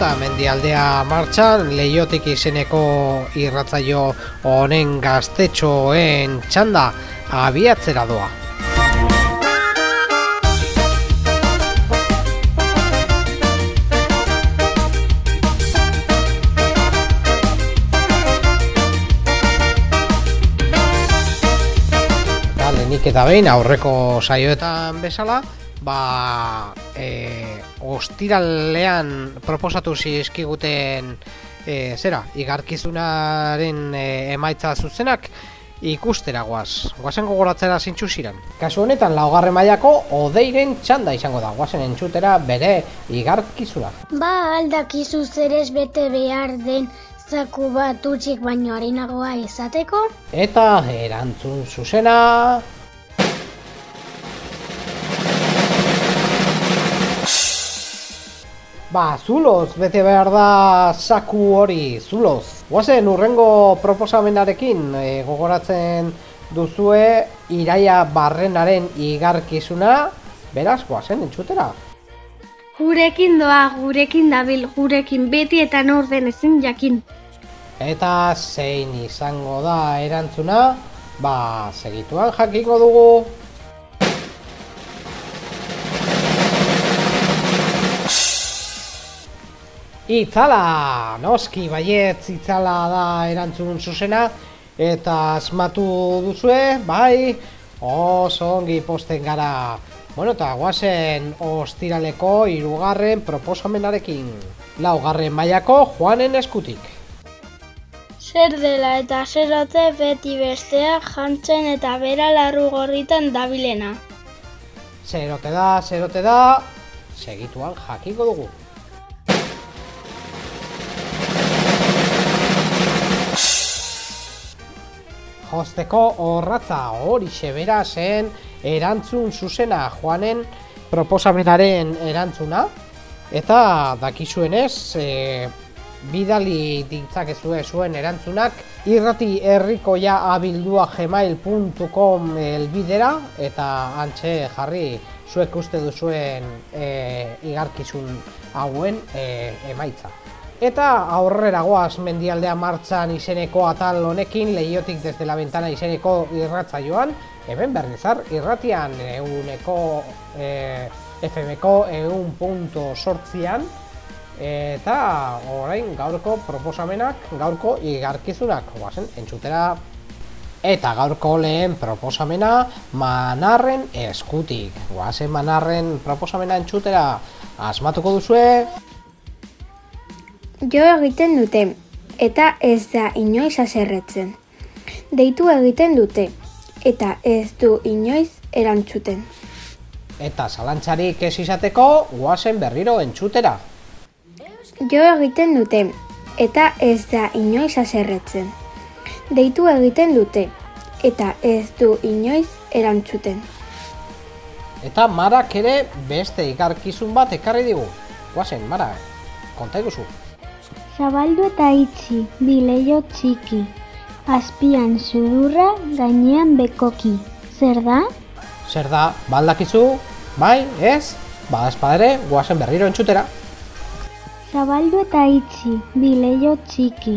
mendialdea martxan, lehiotik izeneko irratzaio honen gaztetxoen txanda abiatzera doa. Nik eta behin aurreko saioetan bezala, ba, e, ostiralean proposatu zizkiguten e, zera, igarkizunaren e, emaitza zuzenak ikustera guaz. Guazen gogoratzera zintxu ziren. Kasu honetan, laugarren mailako odeiren txanda izango da. Guazen entzutera bere igarkizuna. Ba, aldakizu zerez bete behar den zaku bat utxik baino harinagoa izateko. Eta erantzun zuzena... Ba, zuloz, bete behar da saku hori, zuloz. Guazen, urrengo proposamenarekin e, gogoratzen duzue iraia barrenaren igarkizuna, beraz, guazen, entzutera. Gurekin doa, gurekin dabil, gurekin beti eta norden ezin jakin. Eta zein izango da erantzuna, ba, segituan jakiko dugu. Itzala! Noski, baiet, itzala da erantzun zuzena eta asmatu duzue, bai, oso ongi posten gara. Bueno, eta guazen ostiraleko irugarren proposamenarekin. Laugarren mailako joanen eskutik. Zer dela eta zer ote beti besteak jantzen eta bera larru gorritan dabilena. Zerote da, zerote da, segituan jakiko dugu. Josteko horratza hori xebera zen erantzun zuzena joanen proposamenaren erantzuna eta dakizuenez e, bidali ditzakezue zuen erantzunak irrati herrikoia abildua gmail.com elbidera eta antxe jarri zuek uste duzuen e, igarkizun hauen e, emaitza. Eta aurrera goaz mendialdea martxan izeneko atal honekin lehiotik desde la ventana izeneko irratza joan Eben bernizar irratian eguneko e, FMko egun punto sortzian. Eta orain gaurko proposamenak, gaurko igarkizunak Oazen, entzutera. Eta gaurko lehen proposamena manarren eskutik. Oazen manarren proposamena entzutera. Asmatuko duzue Jo egiten dute, eta ez da inoiz aserretzen. Deitu egiten dute, eta ez du inoiz erantzuten. Eta zalantzarik ez izateko, guazen berriro entzutera. Jo egiten dute, eta ez da inoiz aserretzen. Deitu egiten dute, eta ez du inoiz erantzuten. Eta marak ere beste ikarkizun bat ekarri digu. Guazen, mara, konta iguzu. Zabaldu eta itxi, bileio txiki. Azpian zudurra, gainean bekoki. Zer da? Zer da, baldakizu? Bai, ez? Ba, espadere, guazen berriro entzutera. Zabaldu eta itxi, bileio txiki.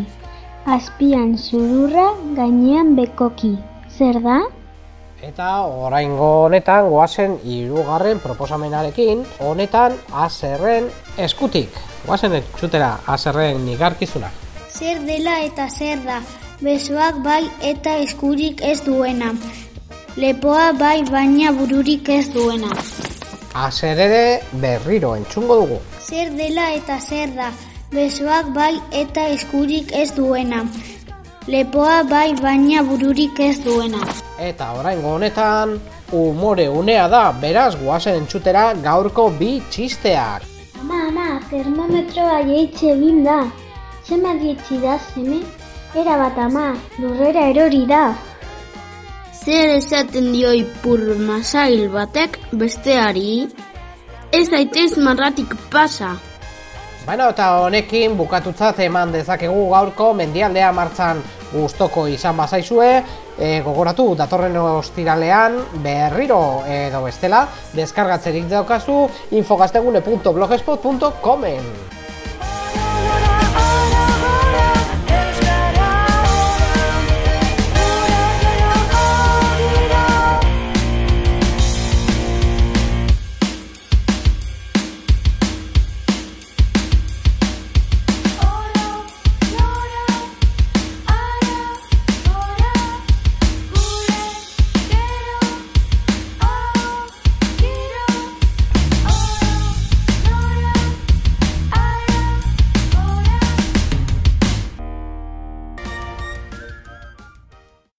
Azpian zudurra, gainean bekoki. Zer da? Eta oraingo honetan goazen hirugarren proposamenarekin, honetan azerren eskutik. Guazen txutera azerren nigarkizuna. Zer dela eta zer da, besoak bai eta eskurik ez duena. Lepoa bai baina bururik ez duena. Azer ere berriro entzungo dugu. Zer dela eta zer da, besoak bai eta eskurik ez duena. Lepoa bai baina bururik ez duena. Eta oraingo honetan, umore unea da, beraz guazen entzutera gaurko bi txisteak. Ama, ama, termometroa jeitxe egin da. Zema dietxi da, zeme? Era bat ama, lurrera erori da. Zer esaten dio ipur masail batek besteari? Ez daitez marratik pasa. Bueno, eta honekin bukatutzat eman dezakegu gaurko mendialdea martzan gustoko izan bazaizue, e, gogoratu datorren ostiralean berriro edo bestela deskargatzerik daukazu infogaztegune.blogspot.comen